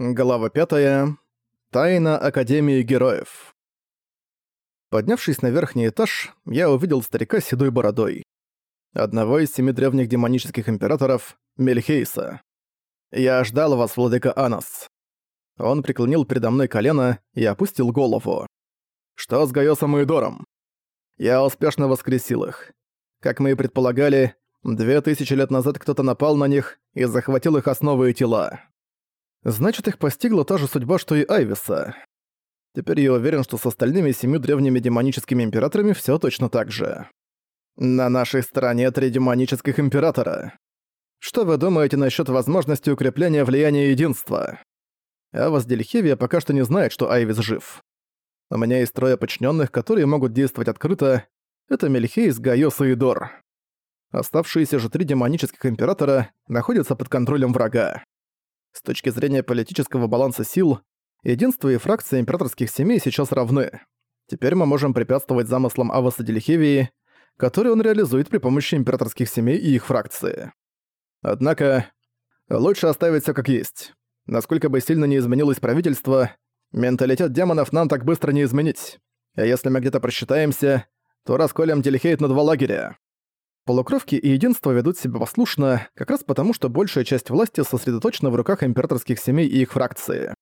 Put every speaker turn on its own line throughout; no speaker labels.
Глава 5. Тайна Академии Героев. Поднявшись на верхний этаж, я увидел старика с седой бородой. Одного из семи древних демонических императоров, Мельхейса. «Я ждал вас, владыка Анас». Он преклонил передо мной колено и опустил голову. «Что с Гайосом и Дором?» Я успешно воскресил их. Как мы и предполагали, две тысячи лет назад кто-то напал на них и захватил их основы и тела. Значит, их постигла та же судьба, что и Айвиса. Теперь я уверен, что с остальными семью древними демоническими императорами все точно так же. На нашей стороне три демонических императора. Что вы думаете насчет возможности укрепления влияния единства? Авас Дельхевия пока что не знает, что Айвис жив. У меня есть трое подчиненных, которые могут действовать открыто. Это Мельхейс, Гайос и Идор. Оставшиеся же три демонических императора находятся под контролем врага. С точки зрения политического баланса сил, единство и фракции императорских семей сейчас равны. Теперь мы можем препятствовать замыслам Аваса Делихевии, которые он реализует при помощи императорских семей и их фракции. Однако, лучше оставить все как есть. Насколько бы сильно не изменилось правительство, менталитет демонов нам так быстро не изменить. А если мы где-то просчитаемся, то расколем Делихейт на два лагеря. Полукровки и единство ведут себя послушно, как раз потому, что большая часть власти сосредоточена в руках императорских семей и их фракции.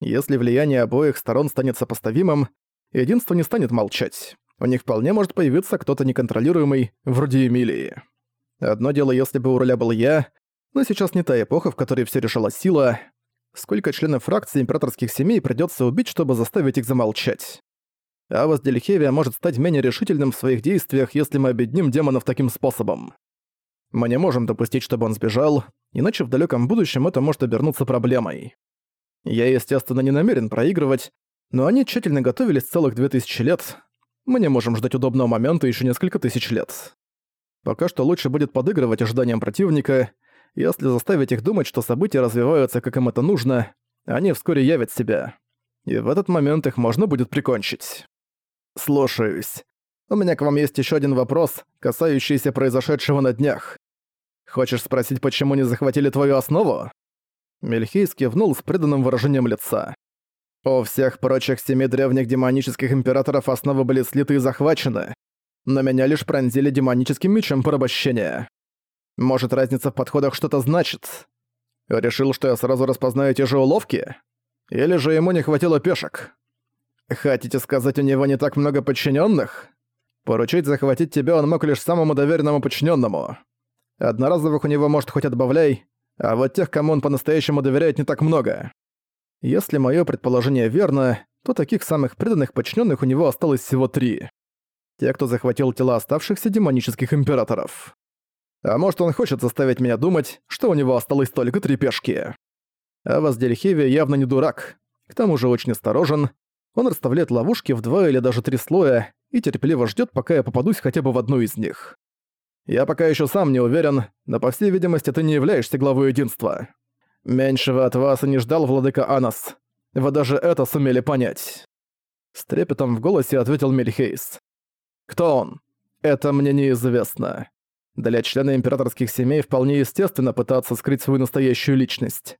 Если влияние обоих сторон станет сопоставимым, единство не станет молчать. У них вполне может появиться кто-то неконтролируемый, вроде Эмилии. Одно дело, если бы у руля был я, но сейчас не та эпоха, в которой все решала сила. Сколько членов фракции императорских семей придется убить, чтобы заставить их замолчать? Авас Дельхевия может стать менее решительным в своих действиях, если мы объединим демонов таким способом. Мы не можем допустить, чтобы он сбежал, иначе в далеком будущем это может обернуться проблемой. Я, естественно, не намерен проигрывать, но они тщательно готовились целых две тысячи лет. Мы не можем ждать удобного момента еще несколько тысяч лет. Пока что лучше будет подыгрывать ожиданиям противника, если заставить их думать, что события развиваются, как им это нужно, они вскоре явят себя. И в этот момент их можно будет прикончить. «Слушаюсь. У меня к вам есть еще один вопрос, касающийся произошедшего на днях. Хочешь спросить, почему не захватили твою основу?» Мельхейс кивнул с преданным выражением лица. «У всех прочих семи древних демонических императоров основы были слиты и захвачены, но меня лишь пронзили демоническим мечом порабощения. Может, разница в подходах что-то значит? Решил, что я сразу распознаю те же уловки? Или же ему не хватило пешек?» Хотите сказать, у него не так много подчиненных? Поручить захватить тебя он мог лишь самому доверенному подчиненному. Одноразовых у него может хоть отбавляй, а вот тех, кому он по-настоящему доверяет, не так много. Если мое предположение верно, то таких самых преданных подчиненных у него осталось всего три. Те, кто захватил тела оставшихся демонических императоров. А может, он хочет заставить меня думать, что у него осталось только три пешки. А Воздельхевия явно не дурак, к тому же очень осторожен он расставляет ловушки в два или даже три слоя и терпеливо ждет, пока я попадусь хотя бы в одну из них. Я пока еще сам не уверен, но по всей видимости ты не являешься главой единства. Меньшего от вас и не ждал владыка Анас. Вы даже это сумели понять. С трепетом в голосе ответил Мельхейс. Кто он? Это мне неизвестно. Для члена императорских семей вполне естественно пытаться скрыть свою настоящую личность.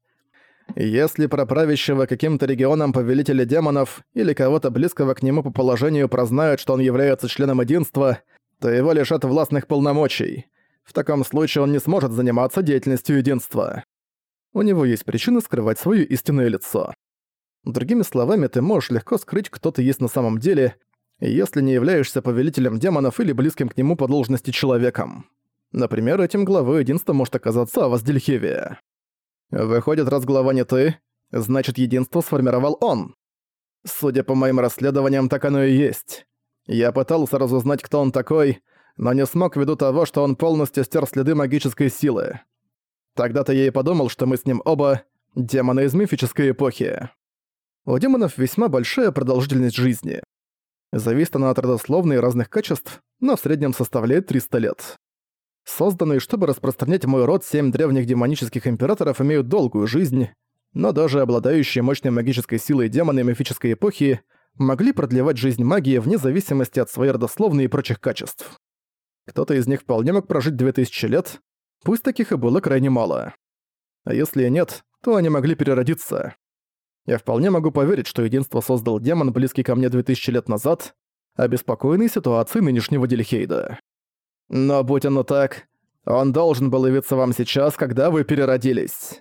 Если про правящего каким-то регионом повелителя демонов или кого-то близкого к нему по положению прознают, что он является членом единства, то его лишат властных полномочий. В таком случае он не сможет заниматься деятельностью единства. У него есть причины скрывать свое истинное лицо. Другими словами, ты можешь легко скрыть, кто ты есть на самом деле, если не являешься повелителем демонов или близким к нему по должности человеком. Например, этим главой единства может оказаться Авас Дельхевия. Выходит, раз глава не ты, значит, единство сформировал он. Судя по моим расследованиям, так оно и есть. Я пытался разузнать, кто он такой, но не смог ввиду того, что он полностью стер следы магической силы. Тогда-то я и подумал, что мы с ним оба демоны из мифической эпохи. У демонов весьма большая продолжительность жизни. Зависит она от родословной и разных качеств, но в среднем составляет 300 лет. Созданные, чтобы распространять мой род, семь древних демонических императоров имеют долгую жизнь, но даже обладающие мощной магической силой демоны мифической эпохи могли продлевать жизнь магии вне зависимости от своей родословной и прочих качеств. Кто-то из них вполне мог прожить 2000 лет, пусть таких и было крайне мало. А если и нет, то они могли переродиться. Я вполне могу поверить, что единство создал демон, близкий ко мне 2000 лет назад, обеспокоенный ситуацией нынешнего Дельхейда. Но будь оно так, он должен был явиться вам сейчас, когда вы переродились.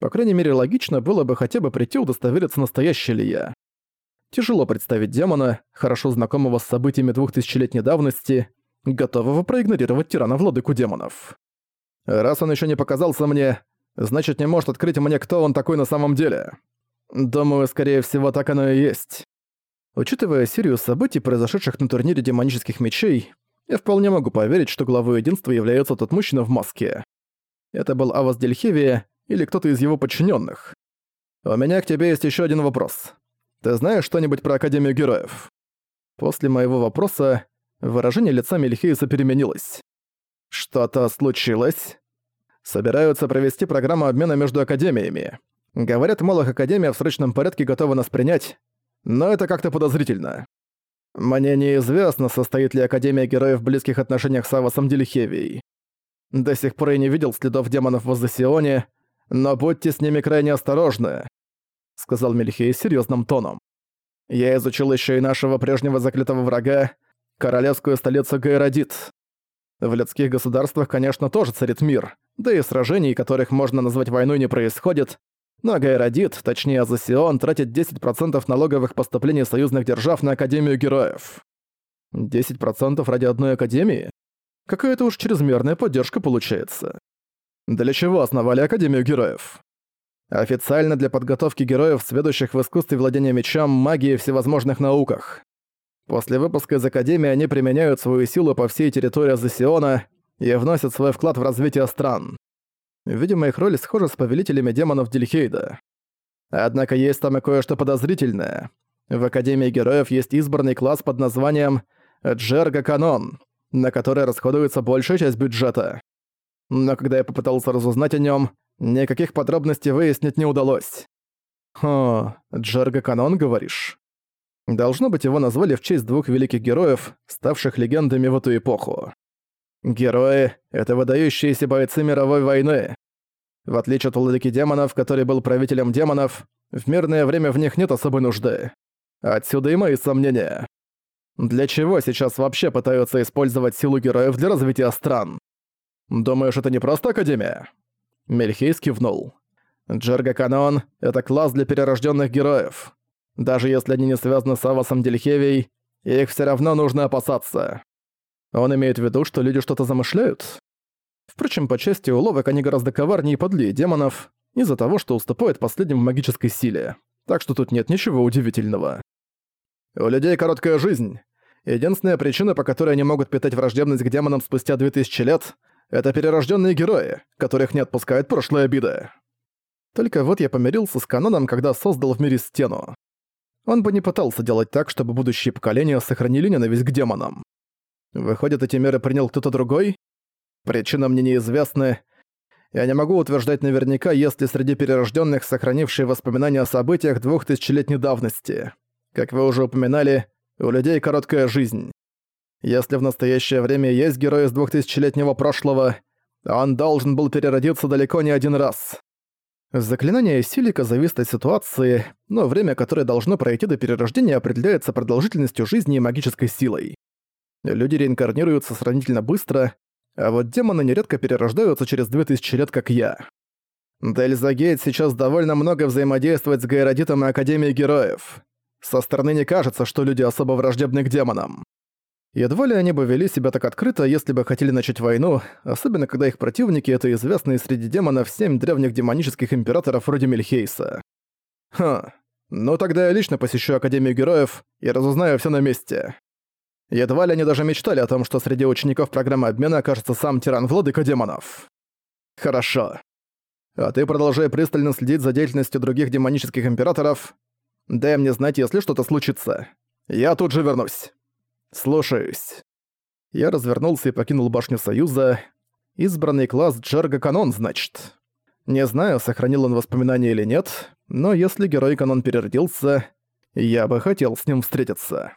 По крайней мере, логично было бы хотя бы прийти удостовериться, настоящий ли я. Тяжело представить демона, хорошо знакомого с событиями двухтысячелетней давности, готового проигнорировать тирана-владыку демонов. Раз он еще не показался мне, значит не может открыть мне, кто он такой на самом деле. Думаю, скорее всего, так оно и есть. Учитывая серию событий, произошедших на турнире демонических мечей, я вполне могу поверить, что главой единства является тот мужчина в маске. Это был Авас Дельхевия или кто-то из его подчиненных. У меня к тебе есть еще один вопрос. Ты знаешь что-нибудь про Академию Героев? После моего вопроса выражение лица Мельхиеса переменилось. Что-то случилось? Собираются провести программу обмена между академиями. Говорят, мол, их академия в срочном порядке готова нас принять, но это как-то подозрительно. Мне неизвестно, состоит ли Академия Героев в близких отношениях с Авасом Дельхевией. До сих пор я не видел следов демонов в Азосионе, но будьте с ними крайне осторожны», — сказал Мельхей серьезным тоном. «Я изучил еще и нашего прежнего заклятого врага, королевскую столицу Гайродит. В людских государствах, конечно, тоже царит мир, да и сражений, которых можно назвать войной, не происходит, но Гайродит, точнее Азосион, тратит 10% налоговых поступлений союзных держав на Академию Героев. 10% ради одной Академии? Какая-то уж чрезмерная поддержка получается. Для чего основали Академию Героев? Официально для подготовки героев, сведущих в искусстве владения мечом, магии и всевозможных науках. После выпуска из Академии они применяют свою силу по всей территории Азосиона и вносят свой вклад в развитие стран. Видимо, их роль схожа с повелителями демонов Дельхейда. Однако есть там и кое-что подозрительное. В Академии Героев есть избранный класс под названием Джерга Канон, на который расходуется большая часть бюджета. Но когда я попытался разузнать о нем, никаких подробностей выяснить не удалось. Хо, Джерга Канон, говоришь? Должно быть, его назвали в честь двух великих героев, ставших легендами в эту эпоху. Герои — это выдающиеся бойцы мировой войны. В отличие от владыки демонов, который был правителем демонов, в мирное время в них нет особой нужды. Отсюда и мои сомнения. Для чего сейчас вообще пытаются использовать силу героев для развития стран? Думаешь, это не просто Академия?» Мельхейс кивнул. Джерга Канон — это класс для перерожденных героев. Даже если они не связаны с Авасом Дельхевей, их все равно нужно опасаться. Он имеет в виду, что люди что-то замышляют? Впрочем, по части уловок они гораздо коварнее и подлее демонов, из-за того, что уступают последним в магической силе. Так что тут нет ничего удивительного. У людей короткая жизнь. Единственная причина, по которой они могут питать враждебность к демонам спустя 2000 лет, это перерожденные герои, которых не отпускает прошлая обида. Только вот я помирился с каноном, когда создал в мире стену. Он бы не пытался делать так, чтобы будущие поколения сохранили ненависть к демонам. Выходит, эти меры принял кто-то другой? Причина мне неизвестна. Я не могу утверждать наверняка, есть ли среди перерожденных сохранившие воспоминания о событиях двухтысячелетней давности. Как вы уже упоминали, у людей короткая жизнь. Если в настоящее время есть герой из двухтысячелетнего прошлого, он должен был переродиться далеко не один раз. Заклинание Силика зависит от ситуации, но время, которое должно пройти до перерождения, определяется продолжительностью жизни и магической силой. Люди реинкарнируются сравнительно быстро, а вот демоны нередко перерождаются через 2000 лет, как я. Дельзагейт сейчас довольно много взаимодействует с Гайродитом и Академией Героев. Со стороны не кажется, что люди особо враждебны к демонам. Едва ли они бы вели себя так открыто, если бы хотели начать войну, особенно когда их противники — это известные среди демонов семь древних демонических императоров вроде Мельхейса. Ха, ну тогда я лично посещу Академию Героев и разузнаю все на месте. Едва ли они даже мечтали о том, что среди учеников программы обмена окажется сам тиран-владыка демонов. Хорошо. А ты продолжай пристально следить за деятельностью других демонических императоров. Дай мне знать, если что-то случится. Я тут же вернусь. Слушаюсь. Я развернулся и покинул башню Союза. Избранный класс Джерга Канон, значит. Не знаю, сохранил он воспоминания или нет, но если герой Канон переродился, я бы хотел с ним встретиться.